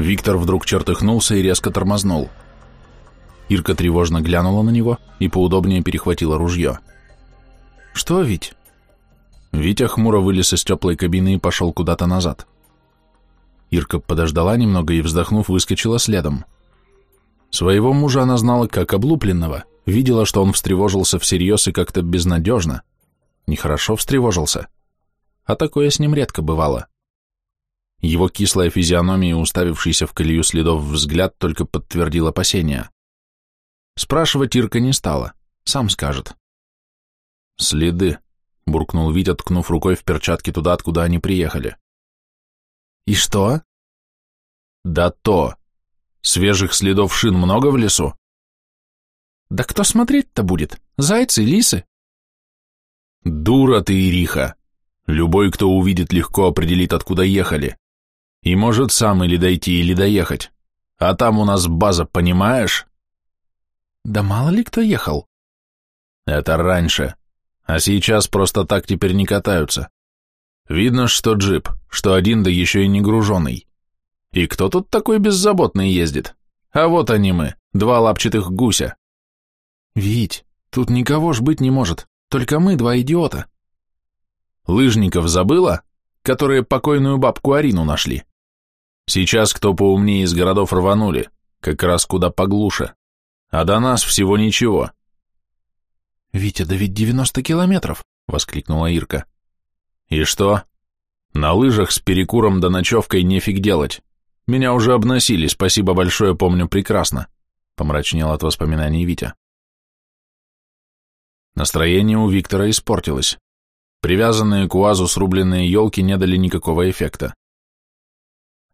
Виктор вдруг чертыхнулся и резко тормознул. Ирка тревожно глянула на него и поудобнее перехватила ружье. «Что, Вить?» Витя хмуро вылез из теплой кабины и пошел куда-то назад. Ирка подождала немного и, вздохнув, выскочила следом. Своего мужа она знала как облупленного, видела, что он встревожился всерьез и как-то безнадежно. Нехорошо встревожился. А такое с ним редко бывало. Его кислая физиономия уставившийся в колею следов взгляд только подтвердил опасения. Спрашивать Ирка не стала, сам скажет. «Следы», — буркнул Витя, ткнув рукой в перчатки туда, откуда они приехали. «И что?» «Да то. Свежих следов шин много в лесу?» «Да кто смотреть-то будет? Зайцы, лисы?» «Дура ты, Ириха! Любой, кто увидит, легко определит, откуда ехали. И может сам или дойти, или доехать. А там у нас база, понимаешь?» Да мало ли кто ехал. Это раньше. А сейчас просто так теперь не катаются. Видно, что джип, что один, да еще и не груженный. И кто тут такой беззаботный ездит? А вот они мы, два лапчатых гуся. Вить, тут никого ж быть не может, только мы два идиота. Лыжников забыла, которые покойную бабку Арину нашли? Сейчас кто поумнее из городов рванули, как раз куда поглуше а до нас всего ничего. «Витя, да ведь девяносто километров!» — воскликнула Ирка. «И что? На лыжах с перекуром да ночевкой нефиг делать. Меня уже обносили, спасибо большое, помню прекрасно», — помрачнел от воспоминаний Витя. Настроение у Виктора испортилось. Привязанные к УАЗу срубленные елки не дали никакого эффекта.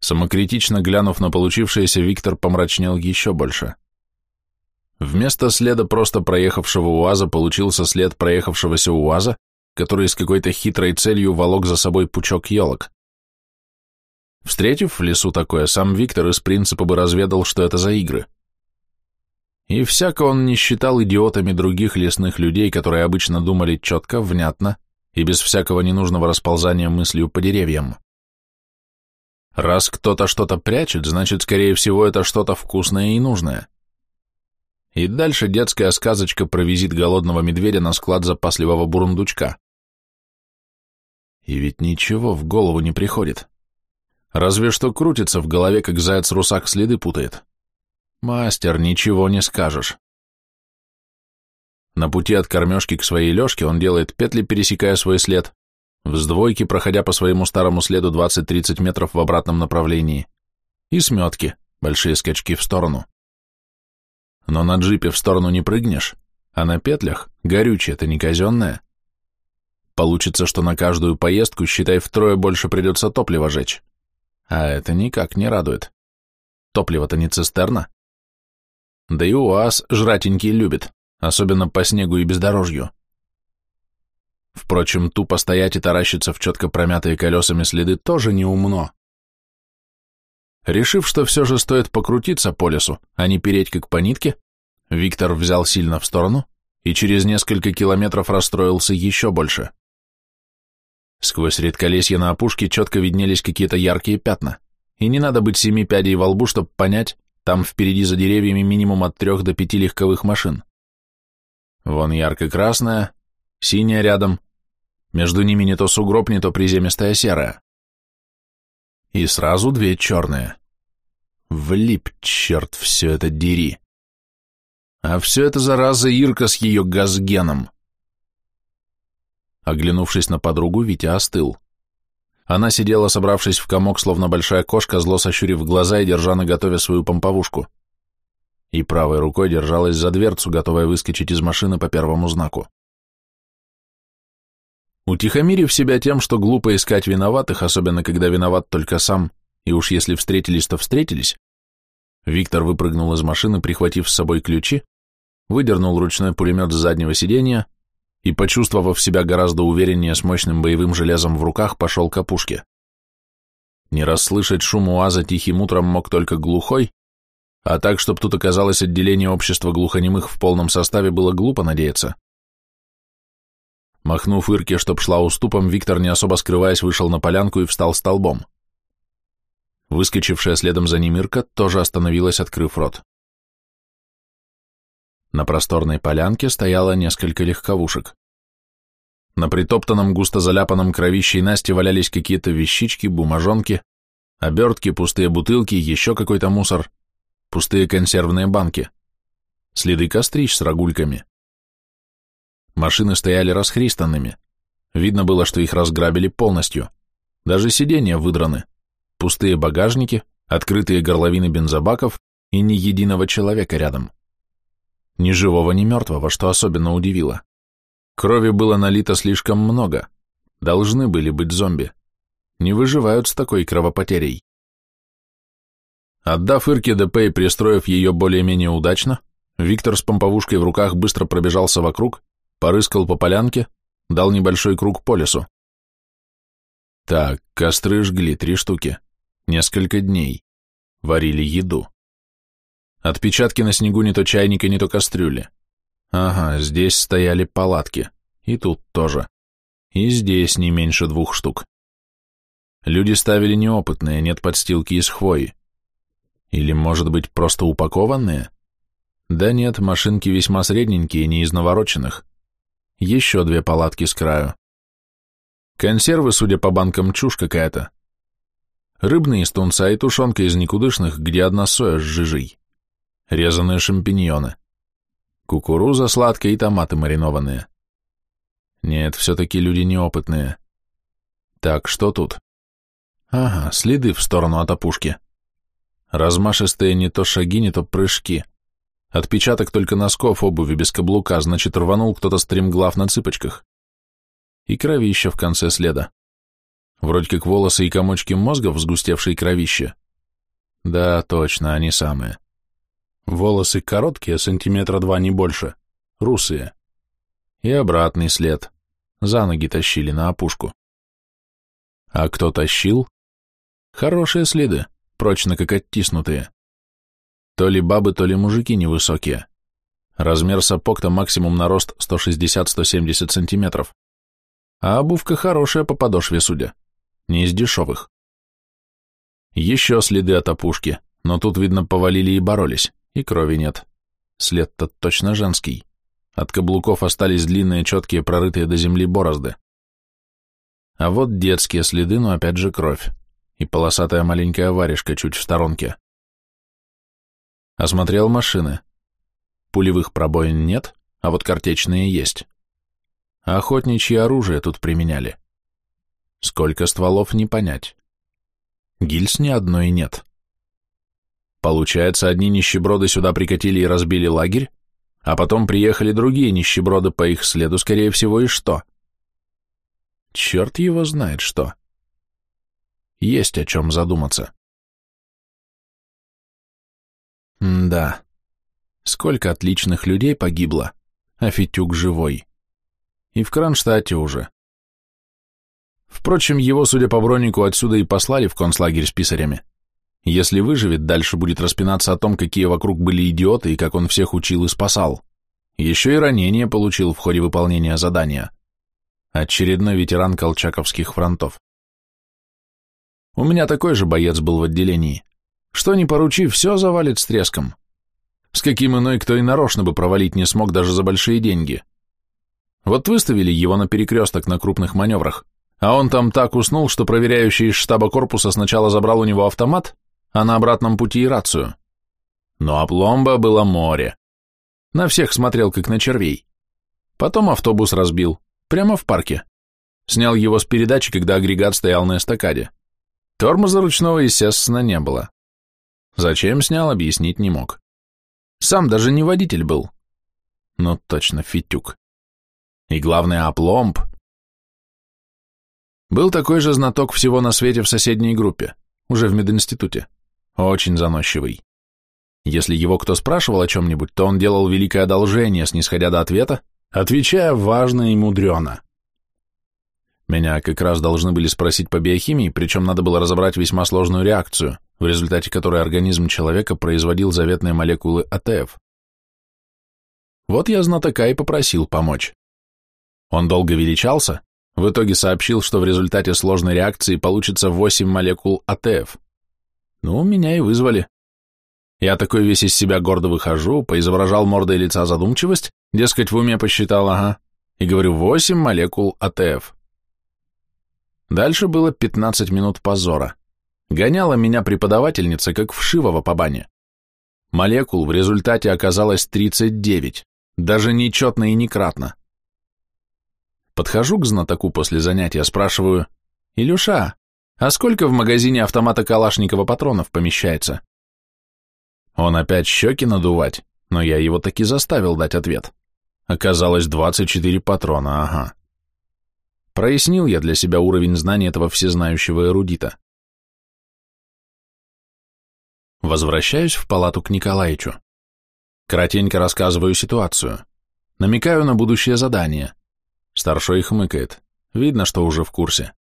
Самокритично глянув на получившееся, Виктор помрачнел еще больше. Вместо следа просто проехавшего УАЗа получился след проехавшегося УАЗа, который с какой-то хитрой целью волок за собой пучок елок. Встретив в лесу такое, сам Виктор из принципа бы разведал, что это за игры. И всяко он не считал идиотами других лесных людей, которые обычно думали четко, внятно и без всякого ненужного расползания мыслью по деревьям. Раз кто-то что-то прячет, значит, скорее всего, это что-то вкусное и нужное. И дальше детская сказочка про визит голодного медведя на склад запасливого бурундучка. И ведь ничего в голову не приходит. Разве что крутится в голове, как заяц-русак следы путает. Мастер, ничего не скажешь. На пути от кормежки к своей лёжке он делает петли, пересекая свой след, в двойки, проходя по своему старому следу 20-30 метров в обратном направлении, и сметки, большие скачки в сторону. Но на джипе в сторону не прыгнешь, а на петлях горючее это не казенное. Получится, что на каждую поездку, считай, втрое больше придется топлива жечь. А это никак не радует. Топливо-то не цистерна. Да и УАЗ жратенький любит, особенно по снегу и бездорожью. Впрочем, тупо стоять и таращиться в четко промятые колесами следы тоже не умно. Решив, что все же стоит покрутиться по лесу, а не переть как по нитке, Виктор взял сильно в сторону и через несколько километров расстроился еще больше. Сквозь редколесье на опушке четко виднелись какие-то яркие пятна, и не надо быть семи пядей во лбу, чтобы понять, там впереди за деревьями минимум от трех до пяти легковых машин. Вон ярко-красная, синяя рядом, между ними не то сугроб, не то приземистая серая. И сразу две черные. Влип, черт, все это дери. А все это, зараза, Ирка с ее газгеном. Оглянувшись на подругу, Витя остыл. Она сидела, собравшись в комок, словно большая кошка, зло сощурив глаза и держа на готове свою помповушку. И правой рукой держалась за дверцу, готовая выскочить из машины по первому знаку. Утихомирив себя тем, что глупо искать виноватых, особенно когда виноват только сам, и уж если встретились, то встретились, Виктор выпрыгнул из машины, прихватив с собой ключи, выдернул ручной пулемет с заднего сиденья и, почувствовав себя гораздо увереннее с мощным боевым железом в руках, пошел к опушке. Не расслышать шум УАЗа тихим утром мог только глухой, а так, чтобы тут оказалось отделение общества глухонемых в полном составе, было глупо надеяться. Махнув Ирке, чтоб шла уступом, Виктор, не особо скрываясь, вышел на полянку и встал столбом. Выскочившая следом за ним Ирка тоже остановилась, открыв рот. На просторной полянке стояло несколько легковушек. На притоптанном густо заляпанном кровищей Насти валялись какие-то вещички, бумажонки, обертки, пустые бутылки, еще какой-то мусор, пустые консервные банки, следы кострищ с рогульками. Машины стояли расхристанными. Видно было, что их разграбили полностью. Даже сиденья выдраны. Пустые багажники, открытые горловины бензобаков и ни единого человека рядом. Ни живого, ни мертвого, что особенно удивило. Крови было налито слишком много. Должны были быть зомби. Не выживают с такой кровопотерей. Отдав Ирке ДП и пристроив ее более-менее удачно, Виктор с помповушкой в руках быстро пробежался вокруг, порыскал по полянке, дал небольшой круг по лесу. Так, костры жгли три штуки. Несколько дней. Варили еду. Отпечатки на снегу не то чайника, не то кастрюли. Ага, здесь стояли палатки. И тут тоже. И здесь не меньше двух штук. Люди ставили неопытные, нет подстилки из хвои. Или, может быть, просто упакованные? Да нет, машинки весьма средненькие, не из навороченных. Еще две палатки с краю. Консервы, судя по банкам, чушь какая-то. Рыбные из тунца и тушенка из никудышных, где одна соя с жижей резаные шампиньоны, кукуруза сладкая и томаты маринованные. Нет, все-таки люди неопытные. Так, что тут? Ага, следы в сторону от опушки. Размашистые не то шаги, не то прыжки. Отпечаток только носков обуви без каблука, значит, рванул кто-то стремглав на цыпочках. И кровища в конце следа. Вроде как волосы и комочки мозга в сгустевшей кровище. Да, точно, они самые. Волосы короткие, сантиметра два не больше, русые. И обратный след. За ноги тащили на опушку. А кто тащил? Хорошие следы, прочно как оттиснутые. То ли бабы, то ли мужики невысокие. Размер сапог-то максимум на рост 160-170 сантиметров. А обувка хорошая по подошве, судя. Не из дешевых. Еще следы от опушки, но тут, видно, повалили и боролись. И крови нет. След-то точно женский. От каблуков остались длинные, четкие, прорытые до земли борозды. А вот детские следы, но опять же кровь. И полосатая маленькая варежка чуть в сторонке. Осмотрел машины. Пулевых пробоин нет, а вот картечные есть. Охотничье оружие тут применяли. Сколько стволов, не понять. Гильз ни одной нет. Получается, одни нищеброды сюда прикатили и разбили лагерь, а потом приехали другие нищеброды по их следу, скорее всего, и что? Черт его знает что. Есть о чем задуматься. Да. Сколько отличных людей погибло, а Фитюк живой. И в Кронштадте уже. Впрочем, его, судя по бронику, отсюда и послали в концлагерь с писарями. Если выживет, дальше будет распинаться о том, какие вокруг были идиоты и как он всех учил и спасал. Еще и ранение получил в ходе выполнения задания. Очередной ветеран колчаковских фронтов. У меня такой же боец был в отделении. Что не поручи, все завалит с треском. С каким иной кто и нарочно бы провалить не смог даже за большие деньги. Вот выставили его на перекресток на крупных маневрах, а он там так уснул, что проверяющий из штаба корпуса сначала забрал у него автомат, а на обратном пути и рацию. Но опломба было море. На всех смотрел, как на червей. Потом автобус разбил, прямо в парке. Снял его с передачи, когда агрегат стоял на эстакаде. Тормоза ручного, естественно, не было. Зачем снял, объяснить не мог. Сам даже не водитель был. Ну, точно, фитюк. И главное, опломб. Был такой же знаток всего на свете в соседней группе, уже в мединституте. Очень заносчивый. Если его кто спрашивал о чем-нибудь, то он делал великое одолжение, снисходя до ответа, отвечая важно и мудрено. Меня как раз должны были спросить по биохимии, причем надо было разобрать весьма сложную реакцию, в результате которой организм человека производил заветные молекулы АТФ. Вот я знатока и попросил помочь. Он долго величался, в итоге сообщил, что в результате сложной реакции получится 8 молекул АТФ. Ну, меня и вызвали. Я такой весь из себя гордо выхожу, поизображал мордой лица задумчивость, дескать, в уме посчитал, ага, и говорю, 8 молекул АТФ. Дальше было 15 минут позора. Гоняла меня преподавательница, как вшивого по бане. Молекул в результате оказалось 39, даже нечетно и некратно. Подхожу к знатоку после занятия, спрашиваю, «Илюша, а сколько в магазине автомата Калашникова патронов помещается?» Он опять щеки надувать, но я его таки заставил дать ответ. Оказалось 24 патрона, ага. Прояснил я для себя уровень знаний этого всезнающего эрудита. Возвращаюсь в палату к Николаичу. Кратенько рассказываю ситуацию. Намекаю на будущее задание. Старшой хмыкает. Видно, что уже в курсе.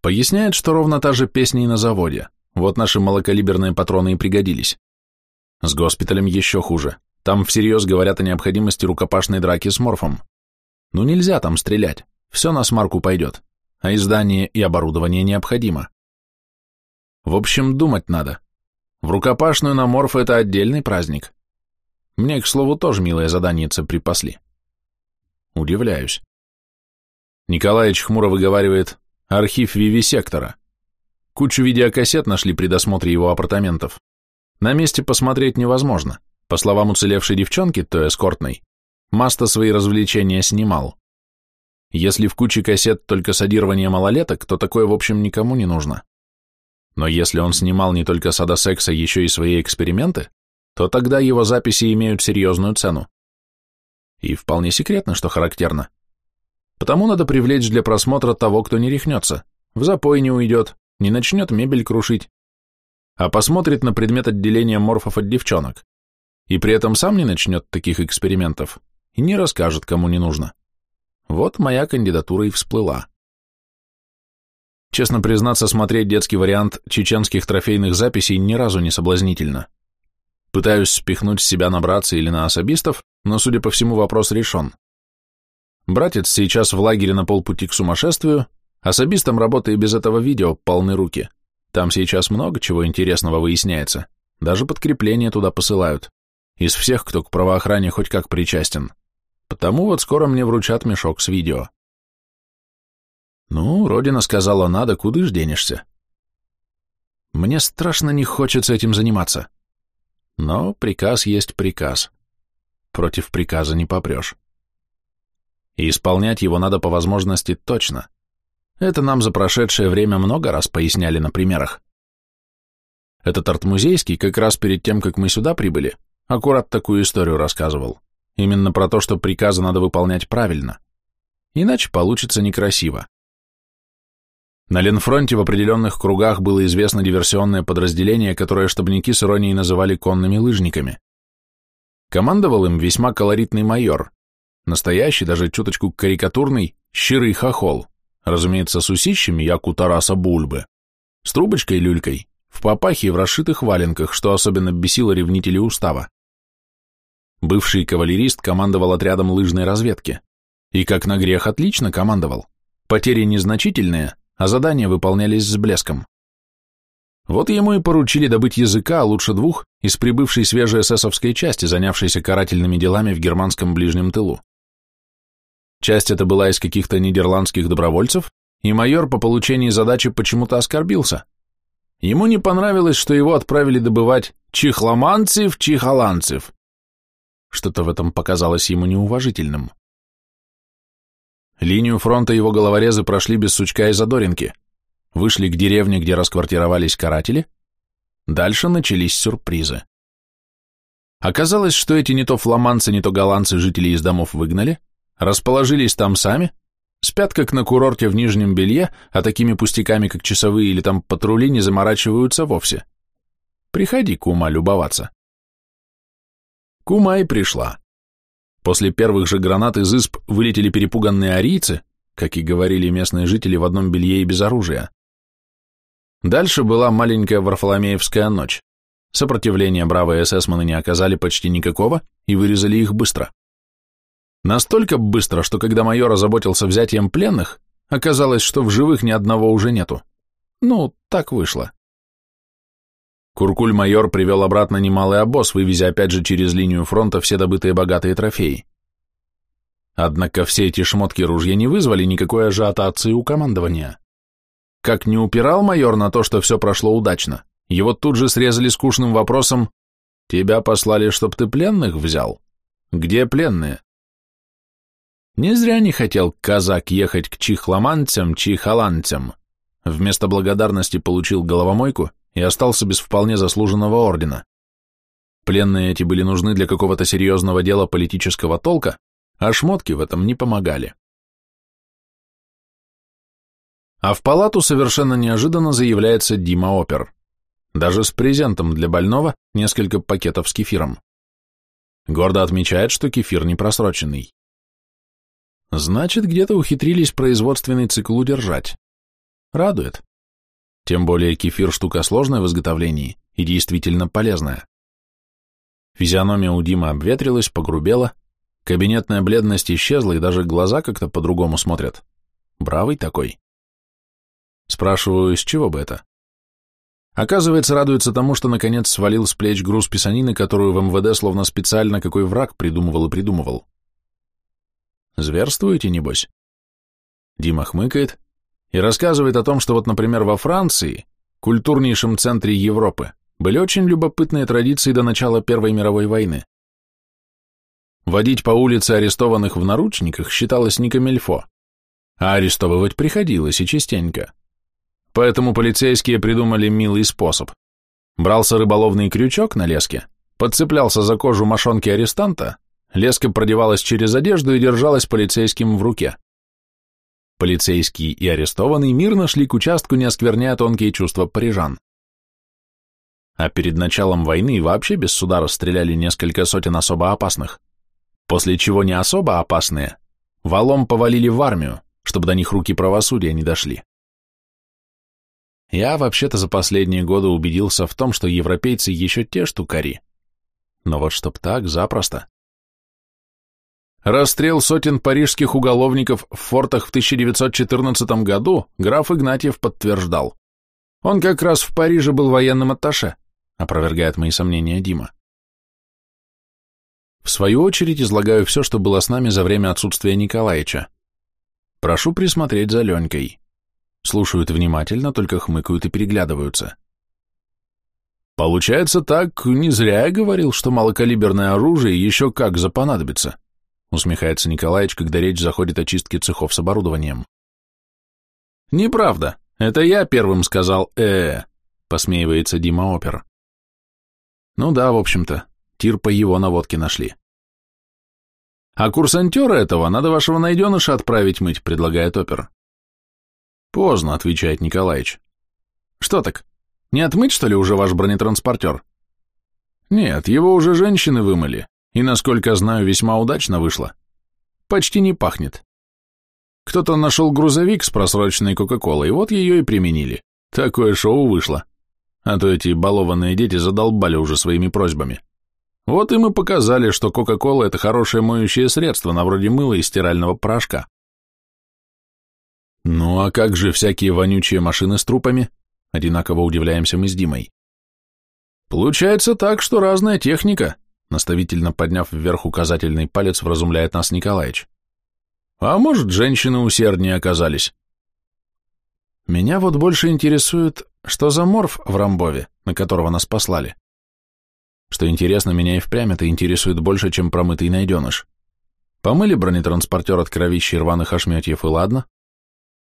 Поясняет, что ровно та же песня и на заводе. Вот наши малокалиберные патроны и пригодились. С госпиталем еще хуже. Там всерьез говорят о необходимости рукопашной драки с морфом. Ну нельзя там стрелять. Все на смарку пойдет, а издание и оборудование необходимо. В общем, думать надо. В рукопашную на морф это отдельный праздник. Мне, к слову, тоже милое заданиеце припасли. Удивляюсь. Николаевич хмуро выговаривает архив Вивисектора. Кучу видеокассет нашли при досмотре его апартаментов. На месте посмотреть невозможно. По словам уцелевшей девчонки, то эскортной, Маста свои развлечения снимал. Если в куче кассет только садирование малолеток, то такое, в общем, никому не нужно. Но если он снимал не только сада секса, еще и свои эксперименты, то тогда его записи имеют серьезную цену. И вполне секретно, что характерно. Потому надо привлечь для просмотра того, кто не рехнется, в запой не уйдет, не начнет мебель крушить, а посмотрит на предмет отделения морфов от девчонок, и при этом сам не начнет таких экспериментов и не расскажет, кому не нужно. Вот моя кандидатура и всплыла. Честно признаться, смотреть детский вариант чеченских трофейных записей ни разу не соблазнительно. Пытаюсь спихнуть с себя на братца или на особистов, но, судя по всему, вопрос решен. Братец сейчас в лагере на полпути к сумасшествию, особистом работы и без этого видео полны руки. Там сейчас много чего интересного выясняется, даже подкрепление туда посылают, из всех, кто к правоохране хоть как причастен. Потому вот скоро мне вручат мешок с видео. Ну, Родина сказала надо, куда ж денешься? Мне страшно не хочется этим заниматься. Но приказ есть приказ. Против приказа не попрешь. И исполнять его надо по возможности точно. Это нам за прошедшее время много раз поясняли на примерах. Этот артмузейский как раз перед тем, как мы сюда прибыли, аккурат такую историю рассказывал. Именно про то, что приказы надо выполнять правильно. Иначе получится некрасиво. На Ленфронте в определенных кругах было известно диверсионное подразделение, которое штабники с иронией называли конными лыжниками. Командовал им весьма колоритный майор, настоящий, даже чуточку карикатурный, щирый хохол, разумеется, с усищами, як у Тараса Бульбы, с трубочкой-люлькой, в папахе и в расшитых валенках, что особенно бесило ревнителей устава. Бывший кавалерист командовал отрядом лыжной разведки. И как на грех отлично командовал. Потери незначительные, а задания выполнялись с блеском. Вот ему и поручили добыть языка, а лучше двух, из прибывшей свежей эсэсовской части, занявшейся карательными делами в германском ближнем тылу. Часть эта была из каких-то нидерландских добровольцев, и майор по получении задачи почему-то оскорбился. Ему не понравилось, что его отправили добывать чихломанцев-чихоланцев, что-то в этом показалось ему неуважительным. Линию фронта его головорезы прошли без сучка и задоринки, вышли к деревне, где расквартировались каратели, дальше начались сюрпризы. Оказалось, что эти не то фламандцы, не то голландцы жителей из домов выгнали, расположились там сами, спят как на курорте в нижнем белье, а такими пустяками, как часовые или там патрули, не заморачиваются вовсе. Приходи, кума, любоваться. Кума и пришла. После первых же гранат из исп вылетели перепуганные арийцы, как и говорили местные жители в одном белье и без оружия. Дальше была маленькая Варфоломеевская ночь. Сопротивления бравые эсэсманы не оказали почти никакого и вырезали их быстро. Настолько быстро, что когда майор озаботился взятием пленных, оказалось, что в живых ни одного уже нету. Ну, так вышло. Куркуль-майор привел обратно немалый обоз, вывезя опять же через линию фронта все добытые богатые трофеи. Однако все эти шмотки ружья не вызвали никакой ажиотации у командования. Как не упирал майор на то, что все прошло удачно, его тут же срезали скучным вопросом «Тебя послали, чтоб ты пленных взял? Где пленные?» Не зря не хотел казак ехать к чихламанцам, чихаланцам. Вместо благодарности получил головомойку и остался без вполне заслуженного ордена. Пленные эти были нужны для какого-то серьезного дела политического толка, а шмотки в этом не помогали. А в палату совершенно неожиданно заявляется Дима Опер. Даже с презентом для больного несколько пакетов с кефиром. Гордо отмечает, что кефир не просроченный. Значит, где-то ухитрились производственный цикл удержать. Радует. Тем более кефир штука сложная в изготовлении и действительно полезная. Физиономия у Димы обветрилась, погрубела, кабинетная бледность исчезла и даже глаза как-то по-другому смотрят. Бравый такой. Спрашиваю, с чего бы это? Оказывается, радуется тому, что наконец свалил с плеч груз писанины, которую в МВД словно специально какой враг придумывал и придумывал. Зверствуете, небось? Дима хмыкает и рассказывает о том, что вот, например, во Франции, культурнейшем центре Европы, были очень любопытные традиции до начала Первой мировой войны. Водить по улице арестованных в наручниках считалось не камельфо, а арестовывать приходилось и частенько. Поэтому полицейские придумали милый способ. Брался рыболовный крючок на леске, подцеплялся за кожу мошонки арестанта, леска продевалась через одежду и держалась полицейским в руке. Полицейский и арестованный мирно шли к участку, не оскверняя тонкие чувства парижан. А перед началом войны вообще без суда расстреляли несколько сотен особо опасных, после чего не особо опасные валом повалили в армию, чтобы до них руки правосудия не дошли. Я вообще-то за последние годы убедился в том, что европейцы еще те штукари. Но вот чтоб так, запросто. Расстрел сотен парижских уголовников в фортах в 1914 году граф Игнатьев подтверждал. Он как раз в Париже был военным атташе, опровергает мои сомнения Дима. В свою очередь излагаю все, что было с нами за время отсутствия Николаевича. Прошу присмотреть за Ленькой. Слушают внимательно, только хмыкают и переглядываются. Получается так, не зря я говорил, что малокалиберное оружие еще как запонадобится, усмехается Николаевич, когда речь заходит о чистке цехов с оборудованием. Неправда, это я первым сказал э, -э посмеивается Дима Опер. Ну да, в общем-то, тир по его наводке нашли. А курсантера этого надо вашего найденыша отправить мыть, предлагает Опер. Поздно, отвечает Николаевич. Что так, не отмыть, что ли, уже ваш бронетранспортер? Нет, его уже женщины вымыли, и, насколько знаю, весьма удачно вышло. Почти не пахнет. Кто-то нашел грузовик с просроченной Кока-Колой, вот ее и применили. Такое шоу вышло. А то эти балованные дети задолбали уже своими просьбами. Вот и показали, что Кока-Кола – это хорошее моющее средство, на вроде мыла и стирального порошка. Ну а как же всякие вонючие машины с трупами? Одинаково удивляемся мы с Димой. Получается так, что разная техника, наставительно подняв вверх указательный палец, вразумляет нас Николаевич. А может, женщины усерднее оказались. Меня вот больше интересует, что за морф в Рамбове, на которого нас послали. Что интересно, меня и впрямь это интересует больше, чем промытый найденыш. Помыли бронетранспортер от кровищей рваных ошметьев, и ладно,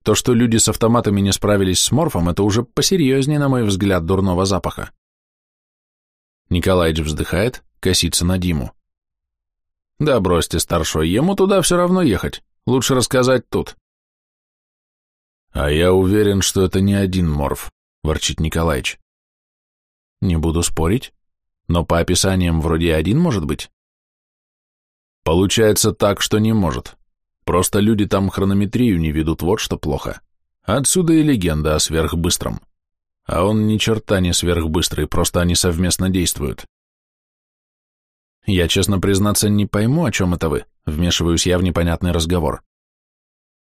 то, что люди с автоматами не справились с морфом, это уже посерьезнее, на мой взгляд, дурного запаха. Николаевич вздыхает, косится на Диму. Да бросьте, старшой, ему туда все равно ехать. Лучше рассказать тут. А я уверен, что это не один морф, ворчит Николаевич. Не буду спорить, но по описаниям вроде один может быть. Получается так, что не может. Просто люди там хронометрию не ведут, вот что плохо. Отсюда и легенда о сверхбыстром. А он ни черта не сверхбыстрый, просто они совместно действуют. Я, честно признаться, не пойму, о чем это вы, вмешиваюсь я в непонятный разговор.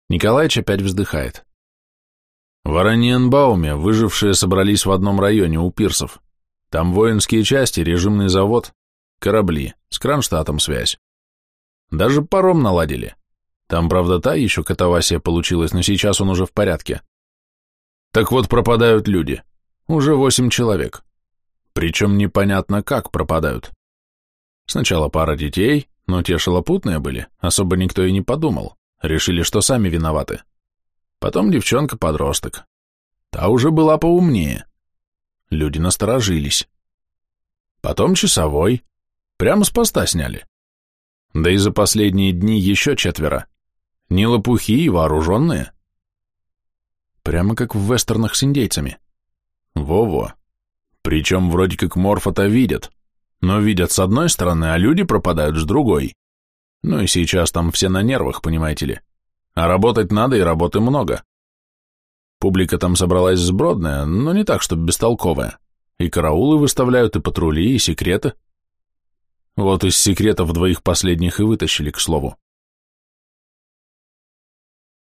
Николаевич опять вздыхает. В Ораниенбауме выжившие собрались в одном районе у пирсов. Там воинские части, режимный завод, корабли, с Кронштадтом связь. Даже паром наладили. Там, правда, та еще катавасия получилась, но сейчас он уже в порядке. Так вот, пропадают люди. Уже восемь человек. Причем непонятно, как пропадают. Сначала пара детей, но те шалопутные были, особо никто и не подумал. Решили, что сами виноваты. Потом девчонка-подросток. Та уже была поумнее. Люди насторожились. Потом часовой. Прямо с поста сняли. Да и за последние дни еще четверо. Не лопухи и вооруженные. Прямо как в вестернах с индейцами. Во-во. Причем вроде как морфа-то видят. Но видят с одной стороны, а люди пропадают с другой. Ну и сейчас там все на нервах, понимаете ли. А работать надо, и работы много. Публика там собралась сбродная, но не так, чтобы бестолковая. И караулы выставляют, и патрули, и секреты. Вот из секретов двоих последних и вытащили, к слову.